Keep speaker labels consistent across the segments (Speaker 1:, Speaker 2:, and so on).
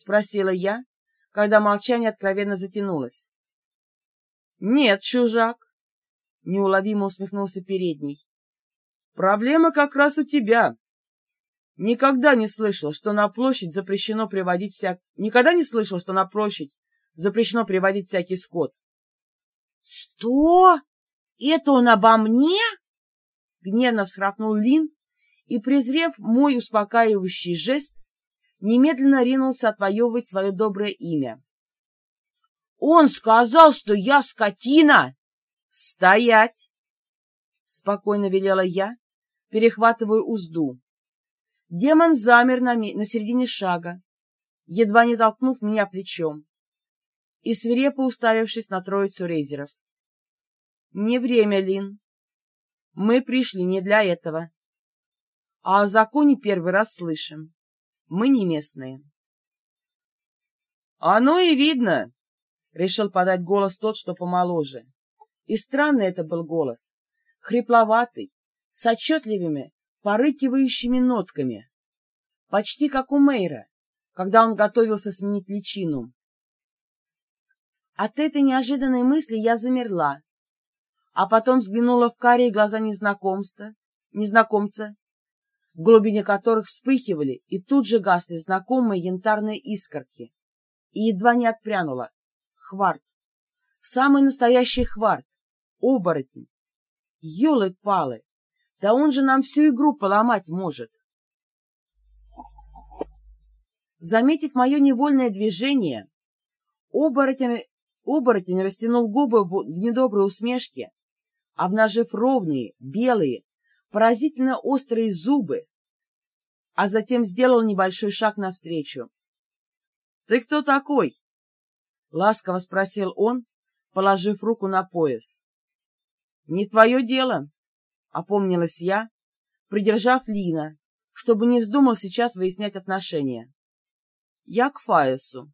Speaker 1: спросила я, когда молчание откровенно затянулось. Нет, чужак, неуловимо усмехнулся передний. Проблема как раз у тебя. Никогда не слышал, что на площадь запрещено приводить всяк... Никогда не слышал, что на площадь запрещено приводить всякий скот.
Speaker 2: — Что? Это он обо мне?
Speaker 1: — гневно всхрапнул Лин и, презрев мой успокаивающий жест, немедленно ринулся отвоевывать свое доброе имя.
Speaker 2: — Он сказал, что я скотина!
Speaker 1: — Стоять! — спокойно велела я, перехватывая узду. Демон замер на, на середине шага, едва не толкнув меня плечом, и свирепо уставившись на троицу рейзеров. «Не время, Лин. Мы пришли не для этого. А о законе первый раз слышим. Мы не местные». «Оно и видно!» — решил подать голос тот, что помоложе. И странный это был голос, хрипловатый, с отчетливыми, порыкивающими нотками, почти как у Мейра, когда он готовился сменить личину. От этой неожиданной мысли я замерла, а потом взглянула в карие глаза незнакомца, незнакомца, в глубине которых вспыхивали и тут же гасли знакомые янтарные искорки, и едва не отпрянула. Хварт. Самый настоящий хварт. Оборотень. Ёлы-палы. Да он же нам всю игру поломать может. Заметив мое невольное движение, оборотень, оборотень растянул губы в недоброй усмешке, обнажив ровные, белые, поразительно острые зубы, а затем сделал небольшой шаг навстречу. — Ты кто такой? — ласково спросил он, положив руку на пояс. — Не твое дело, — опомнилась я, придержав Лина, чтобы не вздумал сейчас выяснять отношения. — Я к Фаесу.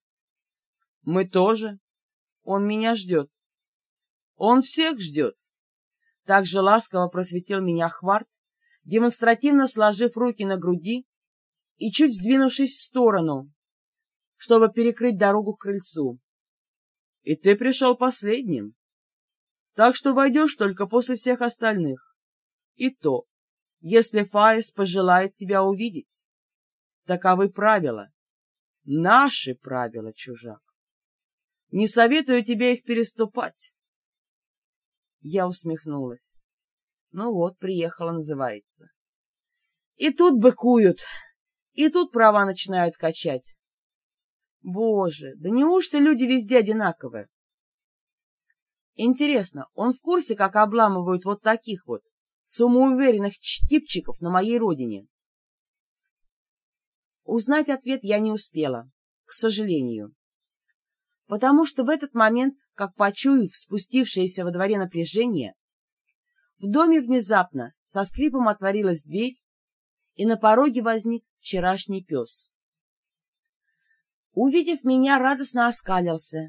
Speaker 1: — Мы тоже. Он меня ждет. — Он всех ждет. Так же ласково просветил меня Хварт, демонстративно сложив руки на груди и чуть сдвинувшись в сторону, чтобы перекрыть дорогу к крыльцу. — И ты пришел последним, так что войдешь только после всех остальных. И то, если Фаис пожелает тебя увидеть. Таковы правила. Наши правила, чужак. Не советую тебе их переступать. Я усмехнулась. Ну вот, приехала, называется. И тут быкуют, и тут права начинают качать. Боже, да неужто люди везде одинаковые? Интересно, он в курсе, как обламывают вот таких вот самоуверенных типчиков на моей родине? Узнать ответ я не успела, к сожалению. Потому что в этот момент, как почуяв спустившееся во дворе напряжение, в доме внезапно со скрипом отворилась дверь, и на пороге возник вчерашний пес. Увидев меня, радостно оскалился,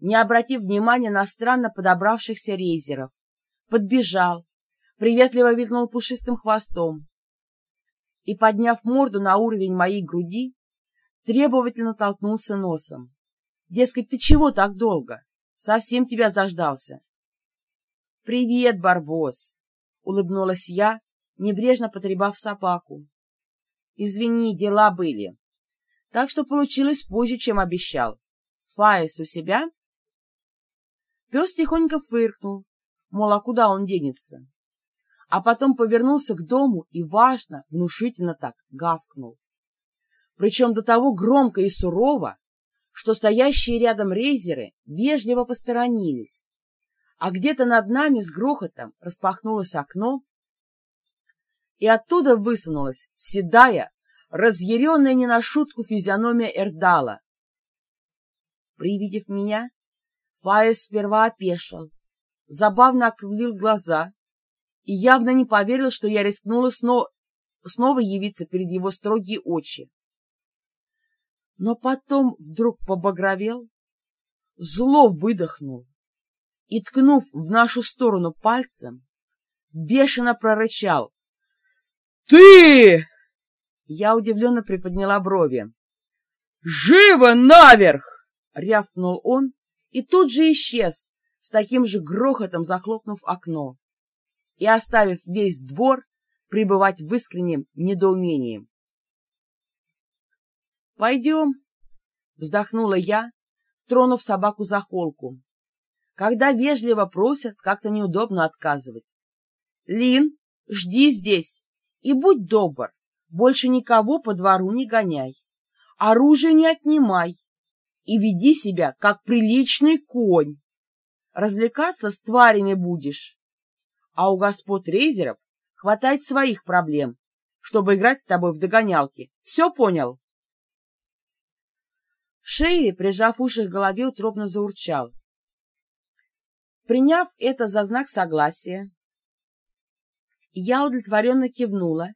Speaker 1: не обратив внимания на странно подобравшихся рейзеров, подбежал, приветливо вильнул пушистым хвостом и, подняв морду на уровень моей груди, требовательно толкнулся носом. Дескать, ты чего так долго? Совсем тебя заждался. — Привет, Барбос! — улыбнулась я, небрежно потребав собаку. — Извини, дела были. Так что получилось позже, чем обещал. Фаис у себя? Пес тихонько фыркнул, мол, а куда он денется? а потом повернулся к дому и, важно, внушительно так гавкнул. Причем до того громко и сурово, что стоящие рядом рейзеры вежливо посторонились, а где-то над нами с грохотом распахнулось окно, и оттуда высунулась седая, разъяренная не на шутку физиономия Эрдала. Привидев меня, Фаес сперва опешил, забавно округлил глаза и явно не поверил, что я рискнула снова, снова явиться перед его строгие очи. Но потом вдруг побагровел, зло выдохнул и, ткнув в нашу сторону пальцем, бешено прорычал. «Ты!» Я удивленно приподняла брови. Живо наверх! — рявкнул он и тут же исчез, с таким же грохотом захлопнув окно и оставив весь двор пребывать в искреннем недоумении. «Пойдем», — вздохнула я, тронув собаку за холку. Когда вежливо просят, как-то неудобно отказывать. «Лин, жди здесь и будь добр, больше никого по двору не гоняй, оружие не отнимай и веди себя, как приличный конь. Развлекаться с тварями будешь, а у господ Рейзеров хватает своих проблем, чтобы играть с тобой в догонялки. Все понял?» Шейли, прижав уши к голове, утробно заурчал. Приняв это за знак согласия, я удовлетворенно кивнула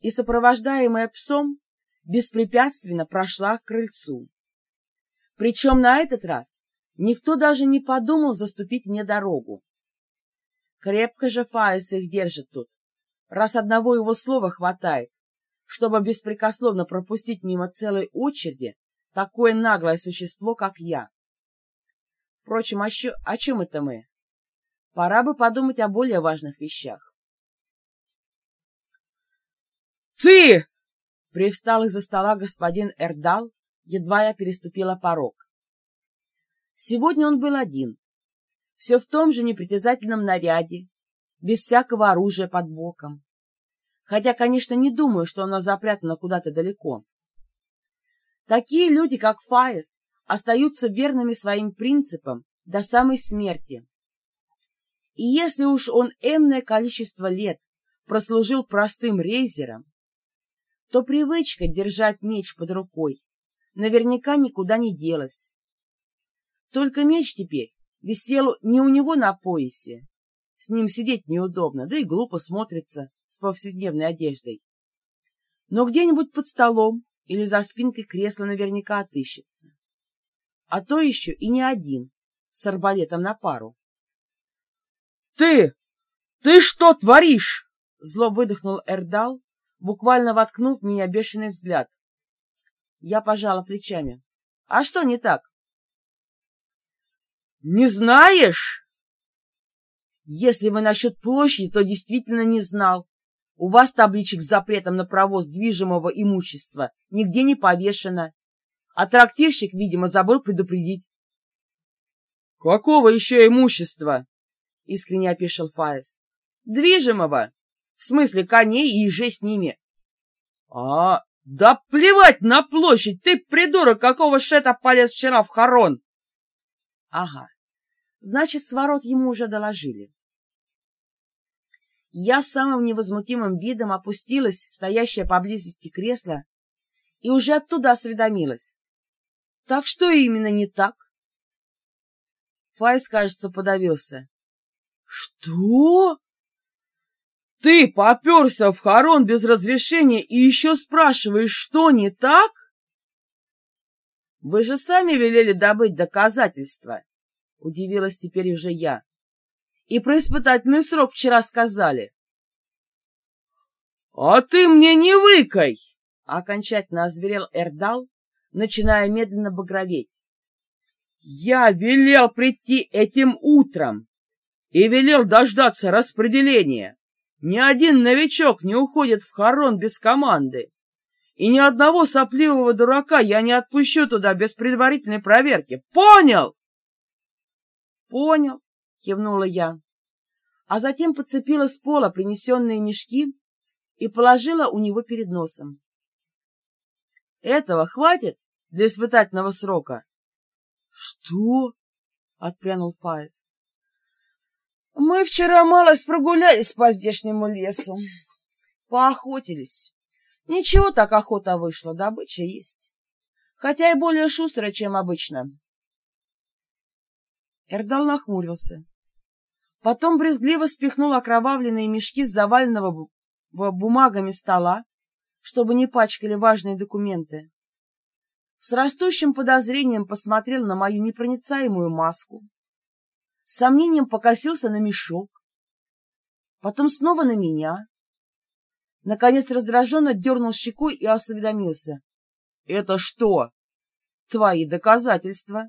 Speaker 1: и, сопровождаемая псом, беспрепятственно прошла к крыльцу. Причем на этот раз никто даже не подумал заступить мне дорогу. Крепко же Фаис их держит тут, раз одного его слова хватает, чтобы беспрекословно пропустить мимо целой очереди такое наглое существо, как я. Впрочем, о, щё, о чем это мы? Пора бы подумать о более важных вещах. «Ты!» — привстал из-за стола господин Эрдал, едва я переступила порог. Сегодня он был один, все в том же непритязательном наряде, без всякого оружия под боком. Хотя, конечно, не думаю, что оно запрятано куда-то далеко. Такие люди, как Фаес, остаются верными своим принципам до самой смерти. И если уж он энное количество лет прослужил простым рейзером, то привычка держать меч под рукой наверняка никуда не делась. Только меч теперь висел не у него на поясе. С ним сидеть неудобно, да и глупо смотрится с повседневной одеждой. Но где-нибудь под столом или за спинкой кресла наверняка отыщется. А то еще и не один, с арбалетом на пару. — Ты! Ты что творишь? — зло выдохнул Эрдал, буквально воткнув в меня бешеный взгляд. Я пожала плечами. — А что не так? «Не знаешь?» «Если вы насчет площади, то действительно не знал. У вас табличек с запретом на провоз движимого имущества нигде не повешено, а трактирщик, видимо, забыл предупредить». «Какого еще имущества?» — искренне опешил Фаес. «Движимого. В смысле коней и еже с ними». «А, да плевать на площадь! Ты, придурок, какого шета полез вчера в хорон!» Ага, значит, с ворот ему уже доложили. Я самым невозмутимым видом опустилась в стоящее поблизости кресло и уже оттуда осведомилась. Так что именно не так? Файс, кажется, подавился. Что? Ты поперся в хорон без разрешения и еще спрашиваешь, что не так? Вы же сами велели добыть доказательства, — удивилась теперь уже я. И про испытательный срок вчера сказали. — А ты мне не выкай! — окончательно озверел Эрдал, начиная медленно багроветь. — Я велел прийти этим утром и велел дождаться распределения. Ни один новичок не уходит в хорон без команды. И ни одного сопливого дурака я не отпущу туда без предварительной проверки. Понял? Понял, кивнула я. А затем подцепила с пола принесенные мешки и положила у него перед носом. Этого хватит для испытательного срока? Что? Отпрянул Фаец. Мы вчера малость прогулялись по здешнему лесу. Поохотились. Ничего так охота вышла, добыча есть. Хотя и более шустрая, чем обычно. Эрдал нахмурился. Потом брезгливо спихнул окровавленные мешки с заваленного бумагами стола, чтобы не пачкали важные документы. С растущим подозрением посмотрел на мою непроницаемую маску, с сомнением покосился на мешок, потом снова на меня, Наконец раздраженно дернул щекой и осведомился. — Это что, твои доказательства.